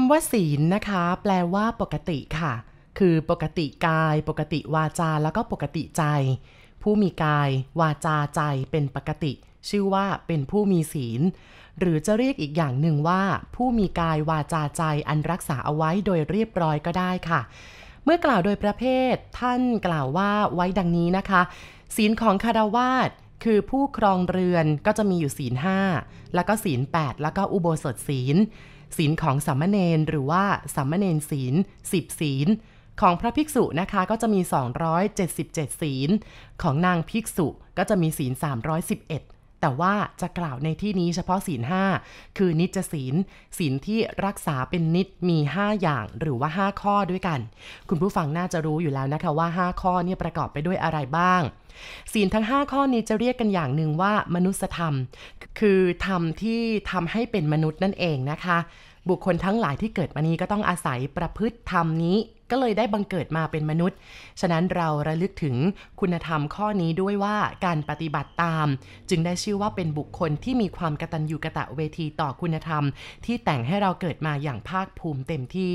ำว่าศีลนะคะ แปลว่าปกติค่ะ คือปกติกาย ปกติวาจาแล้วก็ปกติใจ ผู้มีกาย วาจาใจเป็นปกติ ชื่อว่าเป็นผู้มีศีล หรือจะเรียกอีกอย่างหนึ่งว่า ผู้มีกายวาจาใจอันรักษาเอาไว้โดยเรียบร้อยก็ได้ค่ะ เมื่อกล่าวโดยประเภท ท่านกล่าวว่าไว้ดังนี้นะคะ ศีลของคารวาสคือผู้ครองเรือนก็จะมีอยู่ศีลห้าแล้วก็ศีลแปดแล้วก็อุโบสถศีล ศีลของสามเณรหรือว่าสามเณรศีลสิบศีลของพระภิกษุนะคะก็จะมี 277 ศีล ของนางภิกษุก็จะมีศีล 311 แต่ว่าจะกล่าวในที่นี้เฉพาะศีลห้าคือนิจศีลศีลที่รักษาเป็นนิจมี 5 อย่างหรือว่า 5 ข้อด้วยกัน คุณผู้ฟังน่าจะรู้อยู่แล้วนะคะว่า 5 ข้อนี่ประกอบไปด้วยอะไรบ้างศีลทั้ง 5 ข้อนี้จะเรียกกันอย่างหนึ่งว่ามนุษยธรรม คือธรรมที่ทำให้เป็นมนุษย์นั่นเองนะคะ บุคคลทั้งหลายที่เกิดมานี้ก็ต้องอาศัยประพฤติธรรมนี้ ก็เลยได้บังเกิดมาเป็นมนุษย์ ฉะนั้นเราระลึกถึงคุณธรรมข้อนี้ด้วยว่าการปฏิบัติตาม จึงได้ชื่อว่าเป็นบุคคลที่มีความกตัญญูกะตะเวทีต่อคุณธรรม ที่แต่งให้เราเกิดมาอย่างภาคภูมิเต็มที่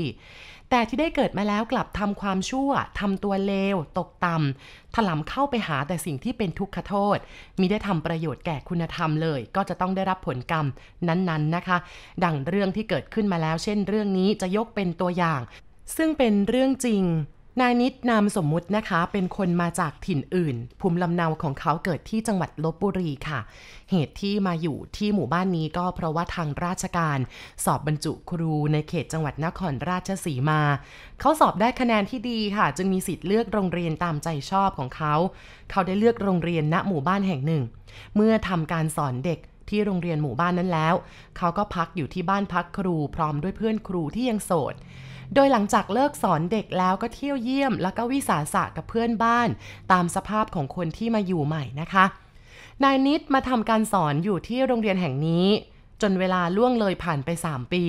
แต่ที่ได้เกิดมาแล้วกลับทำความชั่วทำตัวเลว ตกต่ำถลำเข้าไปหาแต่สิ่งที่เป็นทุกขโทษ มิได้ทำประโยชน์แก่คุณธรรมเลย ก็จะต้องได้รับผลกรรมนั้นๆนะคะ ดังเรื่องที่เกิดขึ้นมาแล้ว เช่น เรื่องนี้จะยกเป็นตัวอย่าง ซึ่งเป็นเรื่องจริง นายนิดนามสมมุตินะคะ เป็นคนมาจากถิ่นอื่น ภูมิลำเนาของเขาเกิดที่จังหวัดลบบุรีค่ะ เหตุที่มาอยู่ที่หมู่บ้านนี้ก็เพราะว่าทางราชการ สอบบรรจุครูในเขตจังหวัดนครราชสีมา เขาสอบได้คะแนนที่ดีค่ะ จึงมีสิทธิ์เลือกโรงเรียนตามใจชอบของเขา เขาได้เลือกโรงเรียนณหมู่บ้านแห่งหนึ่ง เมื่อทำการสอนเด็ก ที่โรงเรียนหมู่บ้านนั้นแล้ว เขาก็พักอยู่ที่บ้านพักครูพร้อมด้วยเพื่อนครูที่ยังโสด โดยหลังจากเลิกสอนเด็กแล้วก็เที่ยวเยี่ยม แล้วก็วิสาสะกับเพื่อนบ้าน ตามสภาพของคนที่มาอยู่ใหม่นะคะ นายนิดมาทำการสอนอยู่ที่โรงเรียนแห่งนี้จนเวลาล่วงเลยผ่านไป 3 ปี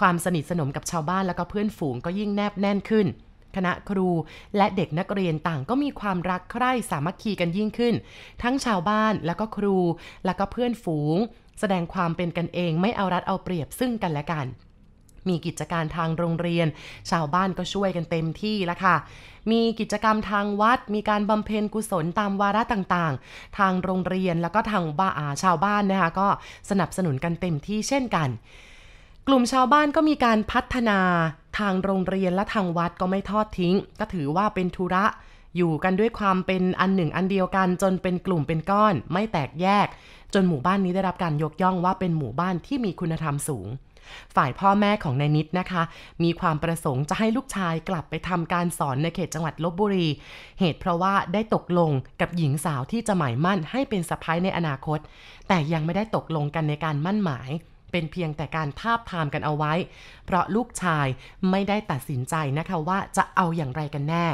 ความสนิทสนมกับชาวบ้านแล้วก็เพื่อนฝูงก็ยิ่งแนบแน่นขึ้น คณะครู และเด็กนักเรียนต่างก็มีความรักใคร่สามัคคีกันยิ่งขึ้น ทั้งชาวบ้านแล้วก็ครู แล้วก็เพื่อนฝูง แสดงความเป็นกันเองไม่เอารัดเอาเปรียบซึ่งกันและกันมีกิจการทางโรงเรียน ชาวบ้านก็ช่วยกันเต็มที่แล้วค่ะ มีกิจกรรมทางวัด มีการบำเพ็ญกุศลตามวาระต่างๆ ทางโรงเรียนแล้วก็ทางบ้าาชาวบ้านนะคะก็สนับสนุนกันเต็มที่เช่นกัน กลุ่มชาวบ้านก็มีการพัฒนาทางโรงเรียนและทางวัดก็ไม่ทอดทิ้ง ก็ถือว่าเป็นธุระอยู่กันด้วยความเป็นอันหนึ่งอันเดียวกันจนเป็นกลุ่มเป็นก้อน ไม่แตกแยก จนหมู่บ้านนี้ได้รับการยกย่องว่าเป็นหมู่บ้านที่มีคุณธรรมสูง ฝ่ายพ่อแม่ของนายนิดนะคะ มีความประสงค์จะให้ลูกชายกลับไปทำการสอนในเขตจังหวัดลบบุรี เหตุเพราะว่าได้ตกลงกับหญิงสาวที่จะหมายมั่นให้เป็นสะพ้ายในอนาคต แต่ยังไม่ได้ตกลงกันในการมั่นหมาย เป็นเพียงแต่การทาบทามกันเอาไว้ เพราะลูกชายไม่ได้ตัดสินใจนะคะว่าจะเอาอย่างไรกันแน่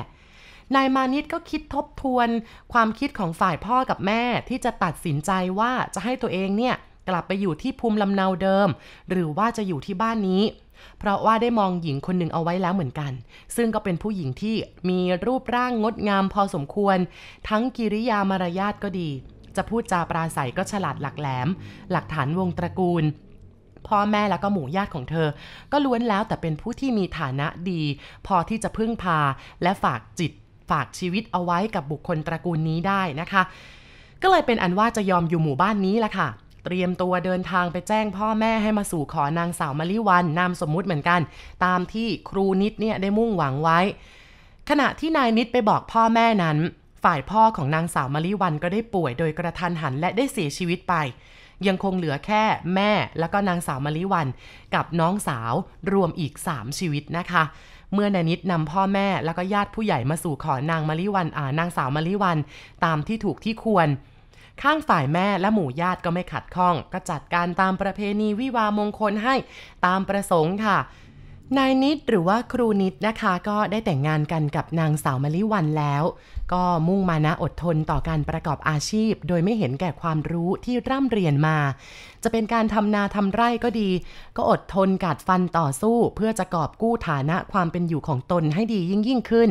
นายมานิดก็คิดทบทวนความคิดของฝ่ายพ่อกับแม่ที่จะตัดสินใจว่าจะให้ตัวเองเนี่ยกลับไปอยู่ที่ภูมิลำเนาเดิม หรือว่าจะอยู่ที่บ้านนี้ เพราะว่าได้มองหญิงคนหนึ่งเอาไว้แล้วเหมือนกัน ซึ่งก็เป็นผู้หญิงที่มีรูปร่างงดงามพอสมควร ทั้งกิริยามารยาทก็ดี จะพูดจาปราศัยก็ฉลาดหลักแหลม หลักฐานวงตระกูล พ่อแม่แล้วก็หมู่ญาติของเธอ ก็ล้วนแล้วแต่เป็นผู้ที่มีฐานะดี พอที่จะพึ่งพาและฝากจิตฝากชีวิตเอาไว้กับบุคคลตระกูลนี้ได้นะคะ ก็เลยเป็นอันว่าจะยอมอยู่หมู่บ้านนี้ละค่ะ เตรียมตัวเดินทางไปแจ้งพ่อแม่ให้มาสู่ขอนางสาวมลิวันนามสมมุติเหมือนกัน ตามที่ครูนิดเนี่ยได้มุ่งหวังไว้ ขณะที่นายนิดไปบอกพ่อแม่นั้น ฝ่ายพ่อของนางสาวมลิวันก็ได้ป่วยโดยกระทันหันและได้เสียชีวิตไป ยังคงเหลือแค่แม่แล้วก็นางสาวมาริวัน กับน้องสาวรวมอีก 3 ชีวิตนะคะ เมื่อนานิดนำพ่อแม่แล้วก็ญาติผู้ใหญ่มาสู่ขอนางมาริวันอ่านางสาวมาริวัน ตามที่ถูกที่ควร ข้างฝ่ายแม่และหมู่ญาติก็ไม่ขัดข้อง ก็จัดการตามประเพณีวิวามงคลให้ตามประสงค์ค่ะ นายนิดหรือว่าครูนิดนะคะ ก็ได้แต่งงานกันกับนางสาวมลิวันแล้ว ก็มุ่งมานะอดทนต่อการประกอบอาชีพ โดยไม่เห็นแก่ความรู้ที่ร่ำเรียนมา จะเป็นการทำนาทำไร่ก็ดี ก็อดทนกัดฟันต่อสู้ เพื่อจะกอบกู้ฐานะความเป็นอยู่ของตนให้ดียิ่งยิ่งขึ้น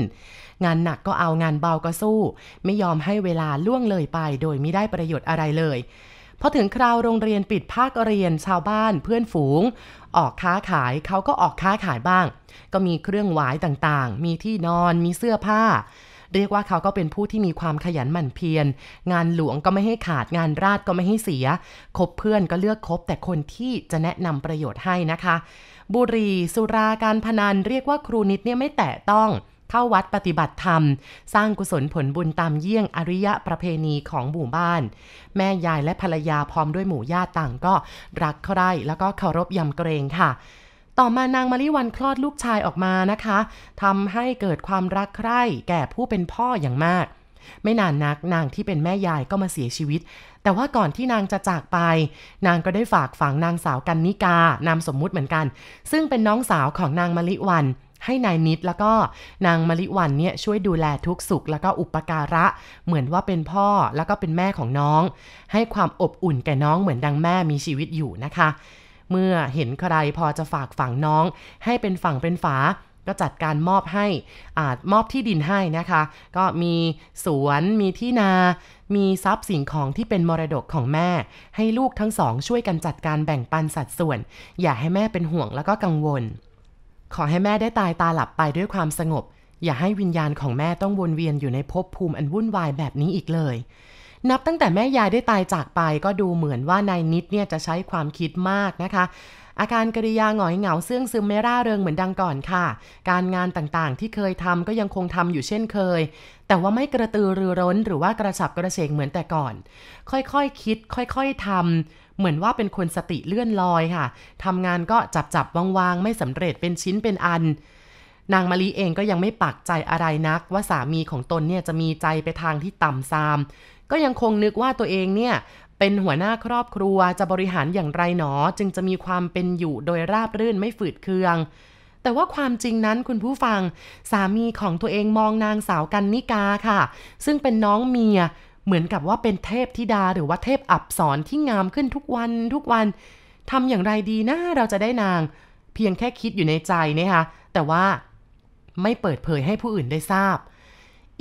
งานหนักก็เอางานเบาก็สู้ ไม่ยอมให้เวลาล่วงเลยไป โดยไม่ได้ประโยชน์อะไรเลย พอถึงคราวโรงเรียนปิดภาคเรียนชาวบ้านเพื่อนฝูง ออกค้าขายเขาก็ออกค้าขายบ้าง ก็มีเครื่องหวายต่างๆ มีที่นอนมีเสื้อผ้า เรียกว่าเขาก็เป็นผู้ที่มีความขยันหมั่นเพียร งานหลวงก็ไม่ให้ขาดงานราชก็ไม่ให้เสีย คบเพื่อนก็เลือกคบแต่คนที่จะแนะนำประโยชน์ให้นะคะ บุรีสุราการพนันเรียกว่าครูนิดเนี่ยไม่แตะต้อง เข้าวัดปฏิบัติธรรม สร้างกุศลผลบุญตามเยี่ยงอริยะประเพณีของหมู่บ้าน แม่ยายและภรรยาพร้อมด้วยหมู่ญาติต่างก็รักใคร่แล้วก็เคารพยำเกรงค่ะ ต่อมานางมาริวันคลอดลูกชายออกมานะคะทำให้เกิดความรักใคร่แก่ผู้เป็นพ่ออย่างมากไม่นานนักนางที่เป็นแม่ยายก็มาเสียชีวิต แต่ว่าก่อนที่นางจะจากไป นางก็ได้ฝากฝังนางสาวกันนิกานามสมมุติเหมือนกัน ซึ่งเป็นน้องสาวของนางมะลิวัน ให้นายนิดแล้วก็นางมะลิวันเนี่ยช่วยดูแลทุกสุขแล้วก็อุปการะ เหมือนว่าเป็นพ่อแล้วก็เป็นแม่ของน้อง ให้ความอบอุ่นแก่น้องเหมือนดังแม่มีชีวิตอยู่นะคะ เมื่อเห็นใครพอจะฝากฝังน้อง ให้เป็นฝั่งเป็นฝาก็จัดการมอบให้อาจมอบที่ดินให้นะคะ ก็มีสวนมีที่นา มีทรัพย์สิ่งของที่เป็นมรดกของแม่ ให้ลูกทั้งสองช่วยกันจัดการแบ่งปันสัดส่วน อย่าให้แม่เป็นห่วงแล้วก็กังวล ขอให้แม่ได้ตายตาหลับไปด้วยความสงบ อย่าให้วิญญาณของแม่ต้องวนเวียนอยู่ในภพภูมิอันวุ่นวายแบบนี้อีกเลย นับตั้งแต่แม่ยายได้ตายจากไปก็ดูเหมือนว่านายนิดเนี่ยจะใช้ความคิดมากนะคะอาการกริยาหงอยเหงาเสื่องซึมไม่ร่าเริงเหมือนดังก่อนค่ะ การงานต่างๆ ที่เคยทำก็ยังคงทำอยู่เช่นเคย แต่ว่าไม่กระตือรือร้นหรือว่ากระฉับกระเฉงเหมือนแต่ก่อน ค่อยๆคคิด ค่อยๆทำ เหมือนว่าเป็นคนสติเลื่อนลอยค่ะทำงานก็จับจับวางๆ ไม่สำเร็จเป็นชิ้นเป็นอัน นางมะลิเองก็ยังไม่ปักใจอะไรนัก ว่าสามีของตนเนี่ยจะมีใจไปทางที่ต่ำซาม ก็ยังคงนึกว่าตัวเองเนี่ยเป็นหัวหน้าครอบครัวจะบริหารอย่างไรหนอ จึงจะมีความเป็นอยู่โดยราบรื่นไม่ฝืดเคือง แต่ว่าความจริงนั้นคุณผู้ฟัง สามีของตัวเองมองนางสาวกันนิกาค่ะ ซึ่งเป็นน้องเมีย เหมือนกับว่าเป็นเทพธิดาหรือว่าเทพอับสรที่งามขึ้นทุกวันทุกวันทำอย่างไรดีนะเราจะได้นาง เพียงแค่คิดอยู่ในใจนะคะแต่ว่าไม่เปิดเผยให้ผู้อื่นได้ทราบ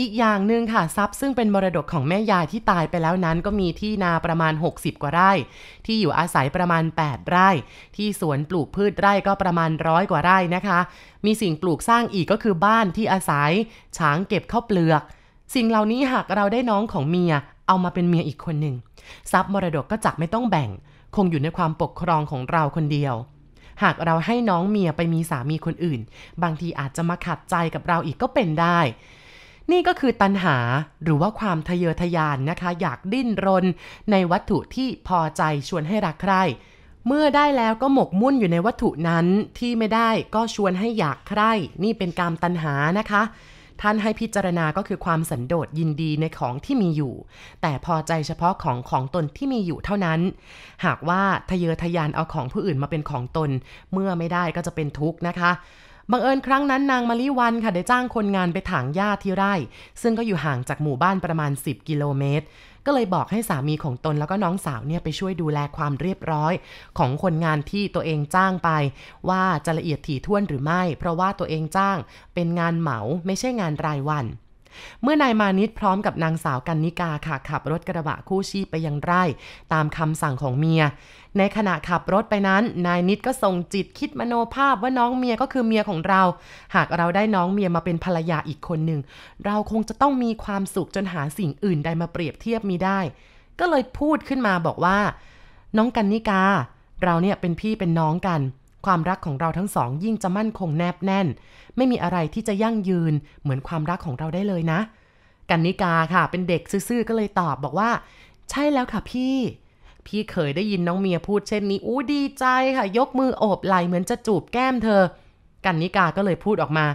อีกอย่างหนึ่งค่ะทรัพย์ซึ่งเป็นมรดกของแม่ยายที่ตายไปแล้วนั้น ก็มีที่นาประมาณ 60 กว่าไร่ ที่อยู่อาศัยประมาณ 8 ไร่ ที่สวนปลูกพืชไร่ก็ประมาณร้อยกว่าไร่นะคะ มีสิ่งปลูกสร้างอีกก็คือบ้านที่อาศัย ช้างเก็บข้าวเปลือก สิ่งเหล่านี้หากเราได้น้องของเมีย เอามาเป็นเมียอีกคนหนึ่งทรัพย์มรดกก็จักไม่ต้องแบ่ง คงอยู่ในความปกครองของเราคนเดียว หากเราให้น้องเมียไปมีสามีคนอื่น บางทีอาจจะมาขัดใจกับเราอีกก็เป็นได้ นี่ก็คือตัณหาหรือว่าความทะเยอทะยานนะคะ อยากดิ้นรน ในวัตถุที่พอใจชวนให้รักใครเมื่อได้แล้วก็หมกมุ่นอยู่ในวัตถุนั้นที่ไม่ได้ก็ชวนให้อยากใคร่นี่เป็นการตัณหานะคะ ท่านให้พิจารณาก็คือความสันโดษยินดีในของที่มีอยู่ แต่พอใจเฉพาะของของตนที่มีอยู่เท่านั้น หากว่าทะเยอทะยานเอาของผู้อื่นมาเป็นของตน เมื่อไม่ได้ก็จะเป็นทุกข์นะคะบังเอิญครั้งนั้นนางมาลิวันค่ะได้จ้างคนงานไปถางหญ้าที่ไร่ ซึ่งก็อยู่ห่างจากหมู่บ้านประมาณ 10 กิโลเมตร ก็เลยบอกให้สามีของตนแล้วก็น้องสาวเนี่ยไปช่วยดูแลความเรียบร้อย ของคนงานที่ตัวเองจ้างไป ว่าจะละเอียดถี่ถ้วนหรือไม่ เพราะว่าตัวเองจ้างเป็นงานเหมาไม่ใช่งานรายวัน เมื่อนายมานิดพร้อมกับนางสาวกันนิกาค่ะขับรถกระบะคู่ชีพไปยังไร่ ตามคำสั่งของเมีย ในขณะขับรถไปนั้น นายนิดก็ส่งจิตคิดมโนภาพว่าน้องเมียก็คือเมียของเรา หากเราได้น้องเมียมาเป็นภรรยาอีกคนหนึ่ง เราคงจะต้องมีความสุขจนหาสิ่งอื่นใดมาเปรียบเทียบมีได้ ก็เลยพูดขึ้นมาบอกว่า น้องกันนิกา เราเนี่ยเป็นพี่เป็นน้องกัน ความรักของเราทั้งสองยิ่งจะมั่นคงแนบแน่น ไม่มีอะไรที่จะยั่งยืนเหมือนความรักของเราได้เลยนะ กันนิกาค่ะ เป็นเด็กซื่อๆก็เลยตอบบอกว่า ใช่แล้วค่ะพี่ พี่เคยได้ยินน้องเมียพูดเช่นนี้อู้ดีใจค่ะ ยกมือโอบไหลเหมือนจะจูบแก้มเธอ กันนิกาก็เลยพูดออกมา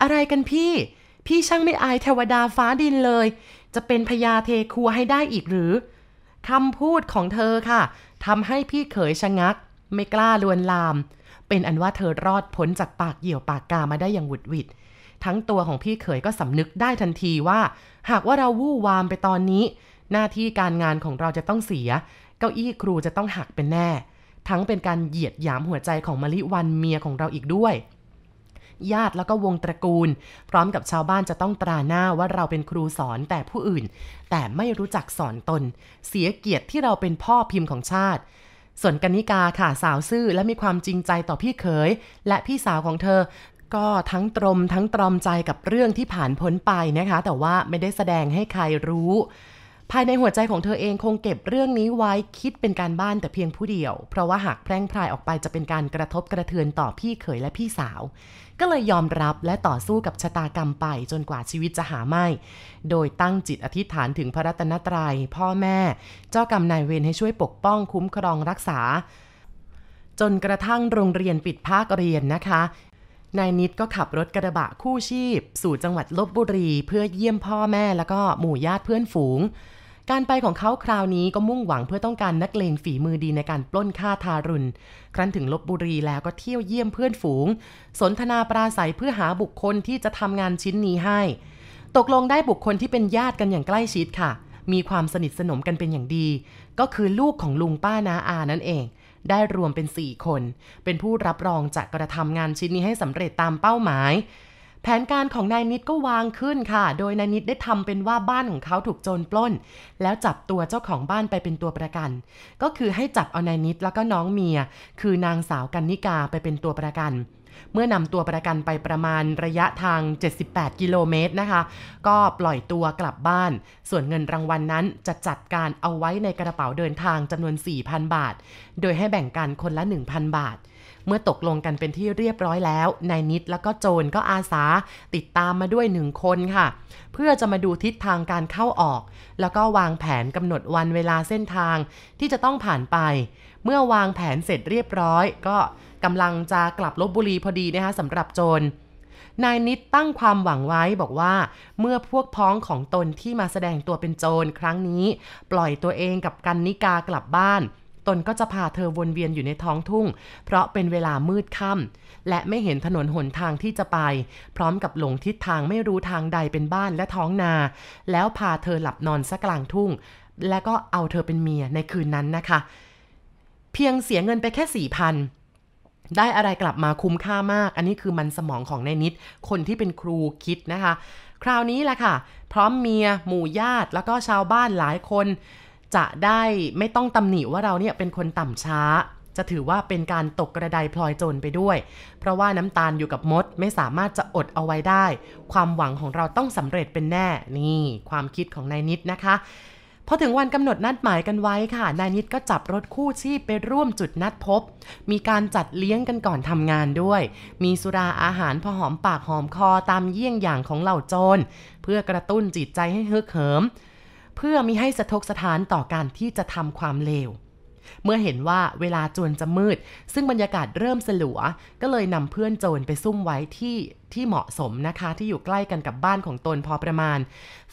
อะไรกันพี่ พี่ช่างไม่อายเทวดาฟ้าดินเลย จะเป็นพญาเทครัวให้ได้อีกหรือคำพูดของเธอค่ะทำให้พี่เขยชะงัก ไม่กล้าลวนลาม เป็นอันว่าเธอรอดพ้นจากปากเหยี่ยวปากกามาได้อย่างหวุดหวิด ทั้งตัวของพี่เขยก็สำนึกได้ทันทีว่า หากว่าเราวู่วามไปตอนนี้ หน้าที่การงานของเราจะต้องเสีย เก้าอี้ครูจะต้องหักเป็นแน่ ทั้งเป็นการเหยียดหยามหัวใจของมะลิวันเมียของเราอีกด้วยญาติแล้วก็วงตระกูล พร้อมกับชาวบ้านจะต้องตราหน้าว่าเราเป็นครูสอนแต่ผู้อื่น แต่ไม่รู้จักสอนตน เสียเกียรติที่เราเป็นพ่อพิมพ์ของชาติ ส่วนกนิกาค่ะสาวซื่อและมีความจริงใจต่อพี่เขย และพี่สาวของเธอ ก็ทั้งตรมทั้งตรอมใจกับเรื่องที่ผ่านพ้นไปนะคะ แต่ว่าไม่ได้แสดงให้ใครรู้ ภายในหัวใจของเธอเองคงเก็บเรื่องนี้ไว้คิดเป็นการบ้านแต่เพียงผู้เดียว เพราะว่าหากแพร่งพรายออกไปจะเป็นการกระทบกระเทือนต่อพี่เขยและพี่สาว ก็เลยยอมรับและต่อสู้กับชะตากรรมไปจนกว่าชีวิตจะหาไม่ โดยตั้งจิตอธิษฐานถึงพระรัตนตรยัย พ่อแม่ เจ้ากรรมนายเวรให้ช่วยปกป้องคุ้มครองรักษา จนกระทั่งโรงเรียนปิดภาคเรียนนะคะนายนิดก็ขับรถกระบะคู่ชีพ สู่จังหวัดลบบุรี เพื่อเยี่ยมพ่อแม่แล้วก็หมู่ญาติเพื่อนฝูง การไปของเขาคราวนี้ก็มุ่งหวังเพื่อต้องการนักเลงฝีมือดีในการปล้นฆ่าทารุณ ครั้นถึงลบบุรีแล้วก็เที่ยวเยี่ยมเพื่อนฝูง สนทนาปราศัยเพื่อหาบุคคลที่จะทำงานชิ้นนี้ให้ ตกลงได้บุคคลที่เป็นญาติกันอย่างใกล้ชิดค่ะ มีความสนิทสนมกันเป็นอย่างดี ก็คือลูกของลุงป้านาอานั่นเอง ได้รวมเป็น 4 คน เป็นผู้รับรองจะกระทำงานชิ้นนี้ให้สำเร็จตามเป้าหมาย แผนการของนายนิดก็วางขึ้นค่ะ โดยนายนิดได้ทำเป็นว่าบ้านของเขาถูกโจรปล้น แล้วจับตัวเจ้าของบ้านไปเป็นตัวประกัน ก็คือให้จับเอานายนิดแล้วก็น้องเมีย คือนางสาวกันนิกาไปเป็นตัวประกันเมื่อนำตัวประกันไปประมาณระยะทาง 78 กิโลเมตรนะคะ ก็ปล่อยตัวกลับบ้าน ส่วนเงินรางวัลนนั้นจะจัดการเอาไว้ในกระเป๋าเดินทางจำนวน 4,000 บาท โดยให้แบ่งกันคนละ 1,000 บาท เมื่อตกลงกันเป็นที่เรียบร้อยแล้วนายนิดแล้วก็โจรก็อาสาติดตามมาด้วยหนึ่งคนค่ะ เพื่อจะมาดูทิศทางการเข้าออก แล้วก็วางแผนกำหนดวันเวลาเส้นทางที่จะต้องผ่านไป เมื่อวางแผนเสร็จเรียบร้อย ก็กำลังจะกลับลบบุรีพอดีนะคะสำหรับโจรนายนิดตั้งความหวังไว้บอกว่า เมื่อพวกพ้องของตนที่มาแสดงตัวเป็นโจรครั้งนี้ ปล่อยตัวเองกับกันนิกากลับบ้าน ตนก็จะพาเธอวนเวียนอยู่ในท้องทุ่ง เพราะเป็นเวลามืดค่ำและไม่เห็นถนนหนทางที่จะไป พร้อมกับหลงทิศทางไม่รู้ทางใดเป็นบ้านและท้องนา แล้วพาเธอหลับนอนสักกลางทุ่ง และก็เอาเธอเป็นเมียในคืนนั้นนะคะ เพียงเสียเงินไปแค่สี่พันได้อะไรกลับมาคุ้มค่ามาก อันนี้คือมันสมองของนายนิด คนที่เป็นครูคิดนะคะ คราวนี้แหละค่ะ พร้อมเมีย หมู่ญาติ แล้วก็ชาวบ้านหลายคน จะได้ไม่ต้องตำหนิว่าเราเนี่ยเป็นคนต่ำช้า จะถือว่าเป็นการตกกระไดพลอยโจรไปด้วย เพราะว่าน้ำตาลอยู่กับมดไม่สามารถจะอดเอาไว้ได้ ความหวังของเราต้องสำเร็จเป็นแน่ นี่ความคิดของนายนิดนะคะพอถึงวันกำหนดนัดหมายกันไว้ค่ะ นายนิดก็จับรถคู่ชีพไปร่วมจุดนัดพบ มีการจัดเลี้ยงกันก่อนทำงานด้วย มีสุราอาหารพอหอมปากหอมคอตามเยี่ยงอย่างของเหล่าโจร เพื่อกระตุ้นจิตใจให้ฮึกเหิม เพื่อมิให้สะทกสถานต่อการที่จะทำความเลว เมื่อเห็นว่าเวลาจวนจะมืด ซึ่งบรรยากาศเริ่มสลัว ก็เลยนำเพื่อนโจรไปซุ่มไว้ที่ที่เหมาะสมนะคะ ที่อยู่ใกล้กันกับบ้านของตนพอประมาณ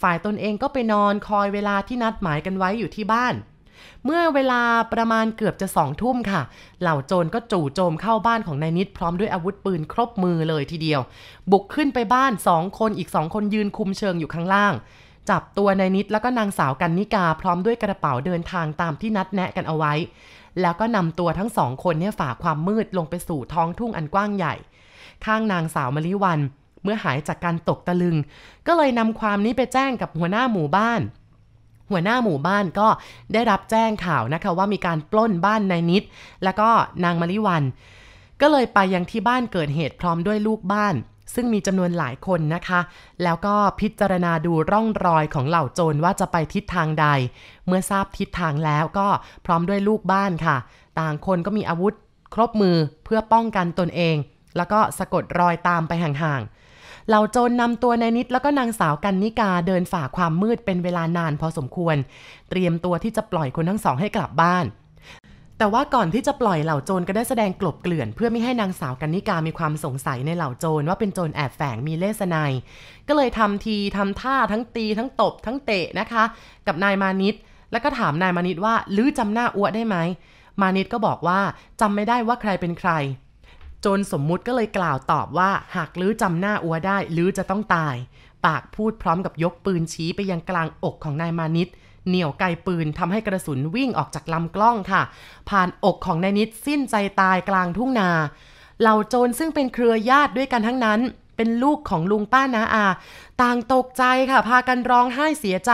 ฝ่ายตนเองก็ไปนอนคอยเวลาที่นัดหมายกันไว้อยู่ที่บ้านเมื่อเวลาประมาณเกือบจะสองทุ่มค่ะ เหล่าโจรก็จู่โจมเข้าบ้านของนายนิดพร้อมด้วยอาวุธปืนครบมือเลยทีเดียว บุกขึ้นไปบ้านสองคนอีกสองคนยืนคุมเชิงอยู่ข้างล่าง จับตัวนายนิดแล้วก็นางสาวกันนิกาพร้อมด้วยกระเป๋าเดินทางตามที่นัดแนะกันเอาไว้ แล้วก็นำตัวทั้งสองคนเนี่ยฝ่าความมืดลงไปสู่ท้องทุ่งอันกว้างใหญ่ ข้างนางสาวมลิวัน เมื่อหายจากการตกตะลึง ก็เลยนำความนี้ไปแจ้งกับหัวหน้าหมู่บ้าน หัวหน้าหมู่บ้านก็ได้รับแจ้งข่าวนะคะว่ามีการปล้นบ้านนายนิด แล้วก็นางมลิวัน ก็เลยไปยังที่บ้านเกิดเหตุพร้อมด้วยลูกบ้าน ซึ่งมีจำนวนหลายคนนะคะ แล้วก็พิจารณาดูร่องรอยของเหล่าโจรว่าจะไปทิศทางใด เมื่อทราบทิศทางแล้วก็พร้อมด้วยลูกบ้านค่ะ ต่างคนก็มีอาวุธครบมือเพื่อป้องกันตนเอง แล้วก็สะกดรอยตามไปห่างๆ เหล่าโจรนำตัวนายนิดแล้วก็นางสาวกันนิกาเดินฝ่าความมืดเป็นเวลานานพอสมควร เตรียมตัวที่จะปล่อยคนทั้งสองให้กลับบ้าน แต่ว่าก่อนที่จะปล่อยเหล่าโจรก็ได้แสดงกลบเกลื่อน เพื่อไม่ให้นางสาวกันนิกามีความสงสัยในเหล่าโจรว่าเป็นโจรแอบแฝงมีเล่ห์สนายก็เลยทำทีทำท่าทั้งตีทั้งตบ ทั้งเตะนะคะ กับนายมานิดแล้วก็ถามนายมานิดว่าลื้อจำหน้าอ้วได้ไหมมานิดก็บอกว่าจำไม่ได้ว่าใครเป็นใคร โจรสมมุติก็เลยกล่าวตอบว่าหากลื้อจำหน้าอัวได้ลื้อจะต้องตาย ปากพูดพร้อมกับยกปืนชี้ไปยังกลางอกของนายมานิด เหนี่ยวไกปืนทำให้กระสุนวิ่งออกจากลำกล้องค่ะ ผ่านอกของนายนิดสิ้นใจตายกลางทุ่งนาเหล่าโจรซึ่งเป็นเครือญาติด้วยกันทั้งนั้น เป็นลูกของลุงป้านาอา ต่างตกใจค่ะ พากันร้องไห้เสียใจ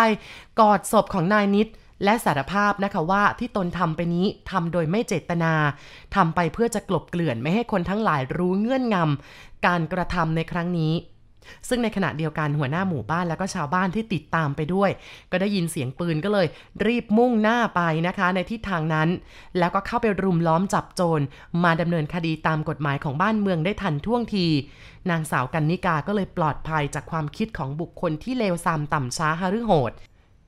กอดศพของนายนิดและสารภาพนะคะว่าที่ตนทำไปนี้ทำโดยไม่เจตนาทำไปเพื่อจะกลบเกลื่อนไม่ให้คนทั้งหลายรู้เงื่อนงำการกระทำในครั้งนี้ ซึ่งในขณะเดียวกันหัวหน้าหมู่บ้านแล้วก็ชาวบ้านที่ติดตามไปด้วย ก็ได้ยินเสียงปืนก็เลย รีบมุ่งหน้าไปนะคะ ในทิศทางนั้น แล้วก็เข้าไปรุมล้อมจับโจรมาดำเนินคดีตามกฎหมายของบ้านเมืองได้ทันท่วงที นางสาวกันนิกาก็เลยปลอดภัยจากความคิดของบุคคลที่เลวทรามต่ำช้าหฤโหด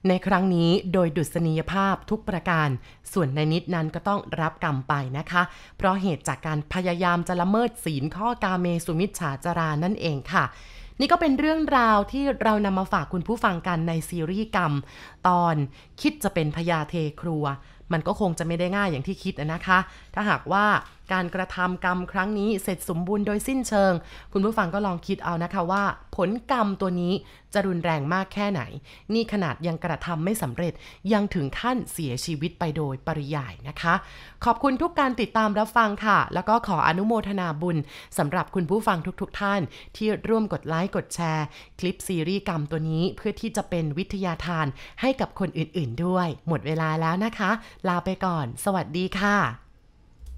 ในครั้งนี้โดยดุษณียภาพทุกประการ ส่วนในนิดนั้นก็ต้องรับกรรมไปนะคะ เพราะเหตุจากการพยายามจะละเมิดศีลข้อกาเมสุมิชฉาจารานั่นเองค่ะ นี่ก็เป็นเรื่องราวที่เรานำมาฝากคุณผู้ฟังกันในซีรีส์กรรม ตอนคิดจะเป็นพญาเทครัว มันก็คงจะไม่ได้ง่ายอย่างที่คิดนะคะ ถ้าหากว่าการกระทำกรรมครั้งนี้เสร็จสมบูรณ์โดยสิ้นเชิง คุณผู้ฟังก็ลองคิดเอานะคะว่า ผลกรรมตัวนี้จะรุนแรงมากแค่ไหน นี่ขนาดยังกระทำไม่สำเร็จยังถึงขั้นเสียชีวิตไปโดยปริยายนะคะ ขอบคุณทุกการติดตามรับฟังค่ะ แล้วก็ขออนุโมทนาบุญสำหรับคุณผู้ฟังทุกๆทท่าน ที่ร่วมกดไลค์กดแชร์ คลิปซีรีส์กรรมตัวนี้เพื่อที่จะเป็นวิทยาทานให้กับคนอื่นๆด้วย หมดเวลาแล้วนะคะ ลาไปก่อน สวัสดีค่ะ